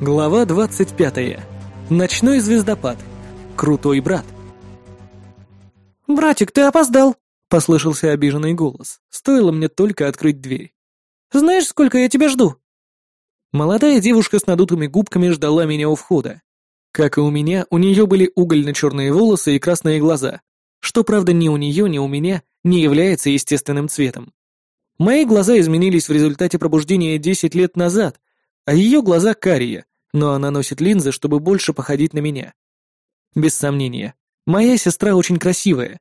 Глава 25. Ночной звездопад. Крутой брат. «Братик, ты опоздал!» — послышался обиженный голос. Стоило мне только открыть дверь. «Знаешь, сколько я тебя жду?» Молодая девушка с надутыми губками ждала меня у входа. Как и у меня, у нее были угольно-черные волосы и красные глаза, что, правда, ни у нее, ни у меня не является естественным цветом. Мои глаза изменились в результате пробуждения 10 лет назад, а ее глаза карие, но она носит линзы, чтобы больше походить на меня. Без сомнения, моя сестра очень красивая.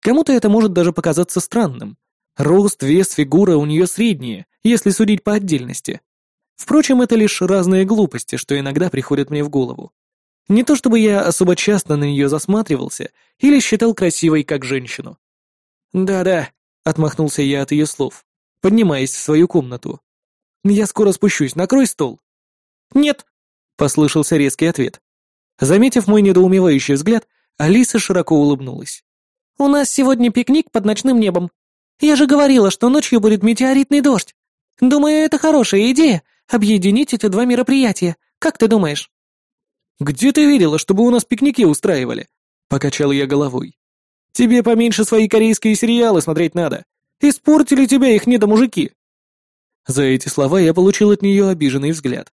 Кому-то это может даже показаться странным. Рост, вес, фигура у нее средние, если судить по отдельности. Впрочем, это лишь разные глупости, что иногда приходят мне в голову. Не то чтобы я особо часто на нее засматривался или считал красивой как женщину. «Да-да», — отмахнулся я от ее слов, поднимаясь в свою комнату. Я скоро спущусь, накрой стол». «Нет», — послышался резкий ответ. Заметив мой недоумевающий взгляд, Алиса широко улыбнулась. «У нас сегодня пикник под ночным небом. Я же говорила, что ночью будет метеоритный дождь. Думаю, это хорошая идея — объединить эти два мероприятия. Как ты думаешь?» «Где ты видела, чтобы у нас пикники устраивали?» — покачал я головой. «Тебе поменьше свои корейские сериалы смотреть надо. Испортили тебя их недомужики». За эти слова я получил от нее обиженный взгляд.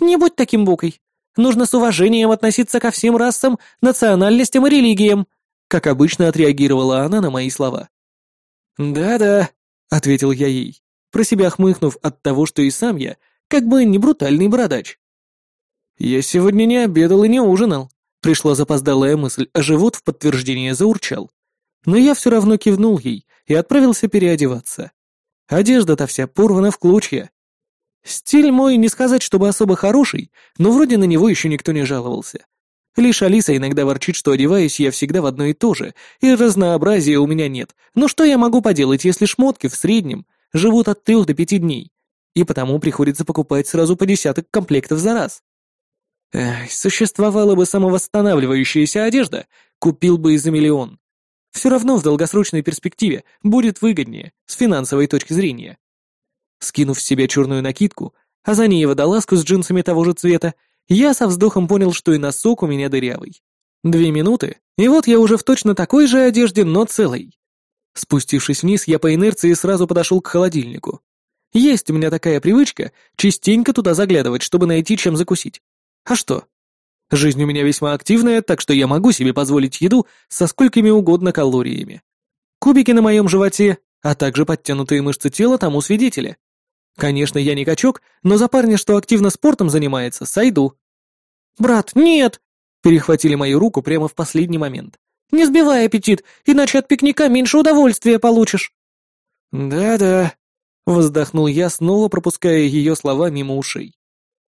«Не будь таким букой. Нужно с уважением относиться ко всем расам, национальностям и религиям», как обычно отреагировала она на мои слова. «Да-да», — ответил я ей, про себя хмыкнув от того, что и сам я, как бы не брутальный бородач. «Я сегодня не обедал и не ужинал», — пришла запоздалая мысль, а живот в подтверждение заурчал. Но я все равно кивнул ей и отправился переодеваться. Одежда-то вся порвана в клочья. Стиль мой не сказать, чтобы особо хороший, но вроде на него еще никто не жаловался. Лишь Алиса иногда ворчит, что одеваюсь я всегда в одно и то же, и разнообразия у меня нет. Но что я могу поделать, если шмотки в среднем живут от трех до пяти дней, и потому приходится покупать сразу по десяток комплектов за раз? Эх, существовала бы самовосстанавливающаяся одежда, купил бы и за миллион. Все равно в долгосрочной перспективе будет выгоднее, с финансовой точки зрения. Скинув с себя черную накидку, а за ней водолазку с джинсами того же цвета, я со вздохом понял, что и носок у меня дырявый. Две минуты, и вот я уже в точно такой же одежде, но целой. Спустившись вниз, я по инерции сразу подошел к холодильнику. Есть у меня такая привычка частенько туда заглядывать, чтобы найти чем закусить. А что? Жизнь у меня весьма активная, так что я могу себе позволить еду со сколькими угодно калориями. Кубики на моем животе, а также подтянутые мышцы тела тому свидетели. Конечно, я не качок, но за парня, что активно спортом занимается, сойду. «Брат, нет!» Перехватили мою руку прямо в последний момент. «Не сбивай аппетит, иначе от пикника меньше удовольствия получишь». «Да-да», — вздохнул я, снова пропуская ее слова мимо ушей.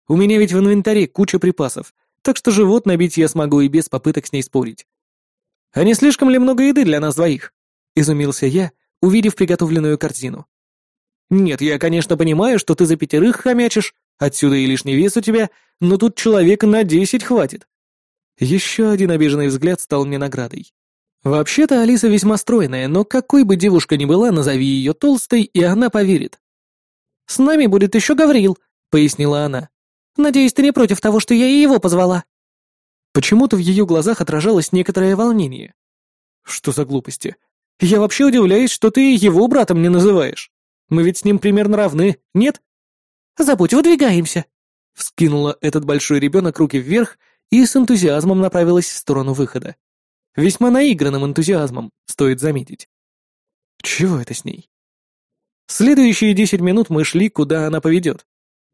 «У меня ведь в инвентаре куча припасов, так что живот набить я смогу и без попыток с ней спорить. «А не слишком ли много еды для нас двоих?» — изумился я, увидев приготовленную картину. «Нет, я, конечно, понимаю, что ты за пятерых хомячишь, отсюда и лишний вес у тебя, но тут человека на десять хватит». Еще один обиженный взгляд стал мне наградой. Вообще-то Алиса весьма стройная, но какой бы девушка ни была, назови ее толстой, и она поверит. «С нами будет еще Гаврил», — пояснила она. Надеюсь, ты не против того, что я и его позвала?» Почему-то в ее глазах отражалось некоторое волнение. «Что за глупости? Я вообще удивляюсь, что ты его братом не называешь. Мы ведь с ним примерно равны, нет?» «Забудь, выдвигаемся!» Вскинула этот большой ребенок руки вверх и с энтузиазмом направилась в сторону выхода. Весьма наигранным энтузиазмом, стоит заметить. Чего это с ней? Следующие десять минут мы шли, куда она поведет.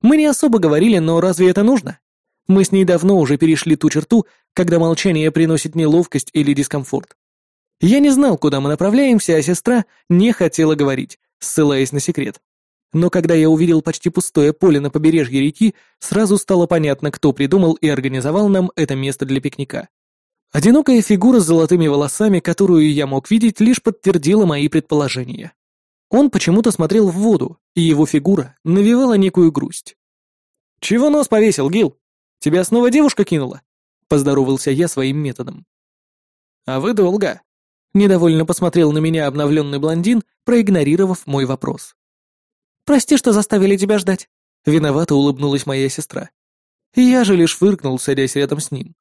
Мы не особо говорили, но разве это нужно? Мы с ней давно уже перешли ту черту, когда молчание приносит неловкость или дискомфорт. Я не знал, куда мы направляемся, а сестра не хотела говорить, ссылаясь на секрет. Но когда я увидел почти пустое поле на побережье реки, сразу стало понятно, кто придумал и организовал нам это место для пикника. Одинокая фигура с золотыми волосами, которую я мог видеть, лишь подтвердила мои предположения. Он почему-то смотрел в воду, и его фигура навевала некую грусть. «Чего нос повесил, Гил? Тебя снова девушка кинула?» — поздоровался я своим методом. «А вы долго?» — недовольно посмотрел на меня обновленный блондин, проигнорировав мой вопрос. «Прости, что заставили тебя ждать», — виновато улыбнулась моя сестра. Я же лишь фыркнул, садясь рядом с ним.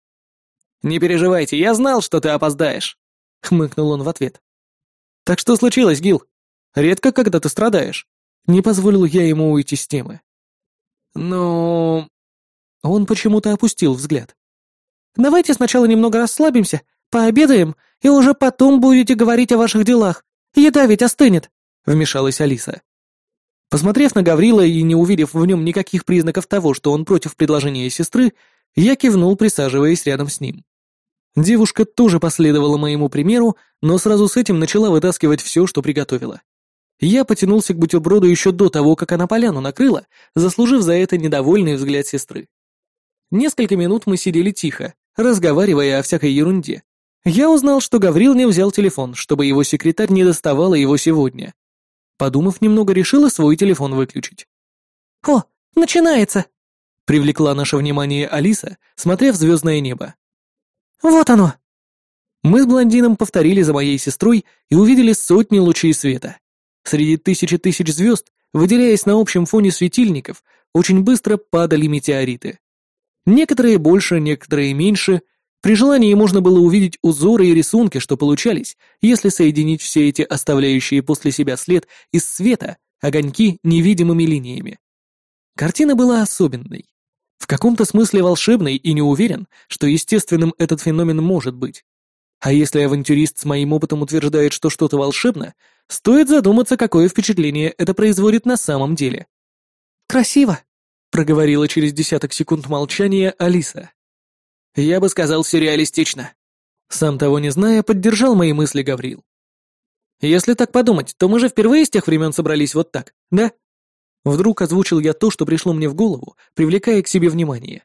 «Не переживайте, я знал, что ты опоздаешь», — хмыкнул он в ответ. «Так что случилось, Гил? Редко, когда ты страдаешь. Не позволил я ему уйти с темы». «Ну...» Он почему-то опустил взгляд. «Давайте сначала немного расслабимся, пообедаем, и уже потом будете говорить о ваших делах. Еда ведь остынет», — вмешалась Алиса. Посмотрев на Гаврила и не увидев в нем никаких признаков того, что он против предложения сестры, я кивнул, присаживаясь рядом с ним. Девушка тоже последовала моему примеру, но сразу с этим начала вытаскивать все, что приготовила. Я потянулся к бутерброду еще до того, как она поляну накрыла, заслужив за это недовольный взгляд сестры. Несколько минут мы сидели тихо, разговаривая о всякой ерунде. Я узнал, что Гаврил не взял телефон, чтобы его секретарь не доставала его сегодня. Подумав немного, решила свой телефон выключить. «О, начинается!» — привлекла наше внимание Алиса, смотря в звездное небо. «Вот оно!» Мы с блондином повторили за моей сестрой и увидели сотни лучей света. Среди тысячи тысяч звезд, выделяясь на общем фоне светильников, очень быстро падали метеориты. Некоторые больше, некоторые меньше — при желании можно было увидеть узоры и рисунки, что получались, если соединить все эти оставляющие после себя след из света огоньки невидимыми линиями. Картина была особенной. В каком-то смысле волшебной и не уверен, что естественным этот феномен может быть. А если авантюрист с моим опытом утверждает, что что-то волшебно, стоит задуматься, какое впечатление это производит на самом деле. «Красиво», — проговорила через десяток секунд молчания Алиса. Я бы сказал сюрреалистично. Сам того не зная, поддержал мои мысли Гаврил. Если так подумать, то мы же впервые с тех времен собрались вот так, да? Вдруг озвучил я то, что пришло мне в голову, привлекая к себе внимание.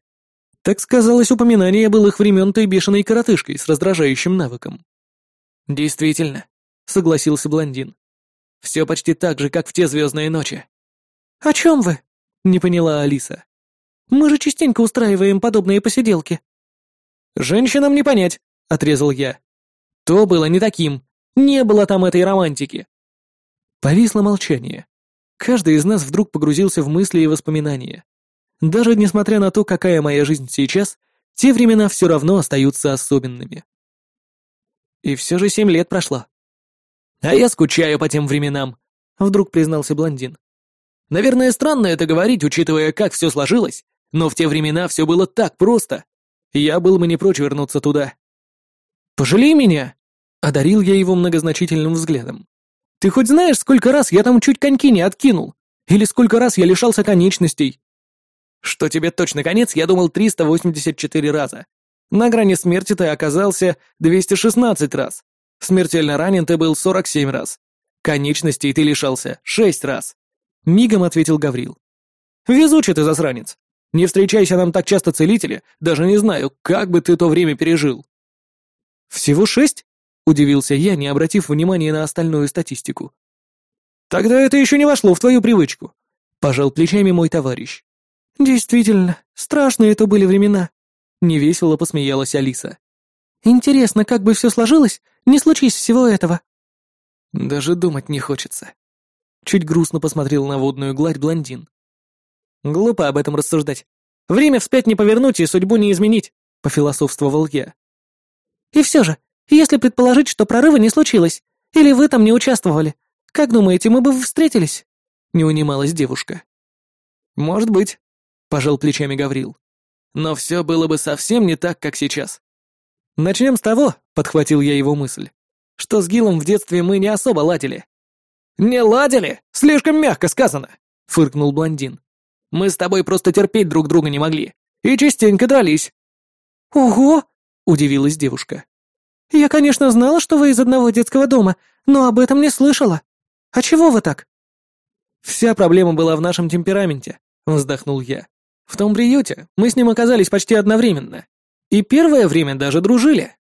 Так сказалось упоминание былых времен той бешеной коротышкой с раздражающим навыком. «Действительно», — согласился блондин. «Все почти так же, как в те звездные ночи». «О чем вы?» — не поняла Алиса. «Мы же частенько устраиваем подобные посиделки». «Женщинам не понять», — отрезал я. «То было не таким. Не было там этой романтики». Повисло молчание. Каждый из нас вдруг погрузился в мысли и воспоминания. Даже несмотря на то, какая моя жизнь сейчас, те времена все равно остаются особенными. И все же семь лет прошло. А я скучаю по тем временам, вдруг признался блондин. Наверное, странно это говорить, учитывая, как все сложилось, но в те времена все было так просто. Я был бы не прочь вернуться туда. «Пожалей меня!» — одарил я его многозначительным взглядом. «Ты хоть знаешь, сколько раз я там чуть коньки не откинул? Или сколько раз я лишался конечностей?» «Что тебе точно конец, я думал 384 раза. На грани смерти ты оказался 216 раз. Смертельно ранен ты был 47 раз. Конечностей ты лишался 6 раз». Мигом ответил Гаврил. «Везучий ты засранец. Не встречайся нам так часто целители, даже не знаю, как бы ты то время пережил». «Всего шесть?» — удивился я, не обратив внимания на остальную статистику. «Тогда это еще не вошло в твою привычку», — пожал плечами мой товарищ. «Действительно, страшные это были времена», — невесело посмеялась Алиса. «Интересно, как бы все сложилось, не случись всего этого». «Даже думать не хочется». Чуть грустно посмотрел на водную гладь блондин. Глупо об этом рассуждать. Время вспять не повернуть и судьбу не изменить, пофилософствовал я. И все же, если предположить, что прорыва не случилось, или вы там не участвовали, как думаете, мы бы встретились? Не унималась девушка. Может быть, пожал плечами Гаврил. Но все было бы совсем не так, как сейчас. Начнем с того, подхватил я его мысль, что с Гилом в детстве мы не особо ладили. Не ладили? Слишком мягко сказано, фыркнул блондин. Мы с тобой просто терпеть друг друга не могли. И частенько дрались». «Ого!» — удивилась девушка. «Я, конечно, знала, что вы из одного детского дома, но об этом не слышала. А чего вы так?» «Вся проблема была в нашем темпераменте», — вздохнул я. «В том приюте мы с ним оказались почти одновременно. И первое время даже дружили.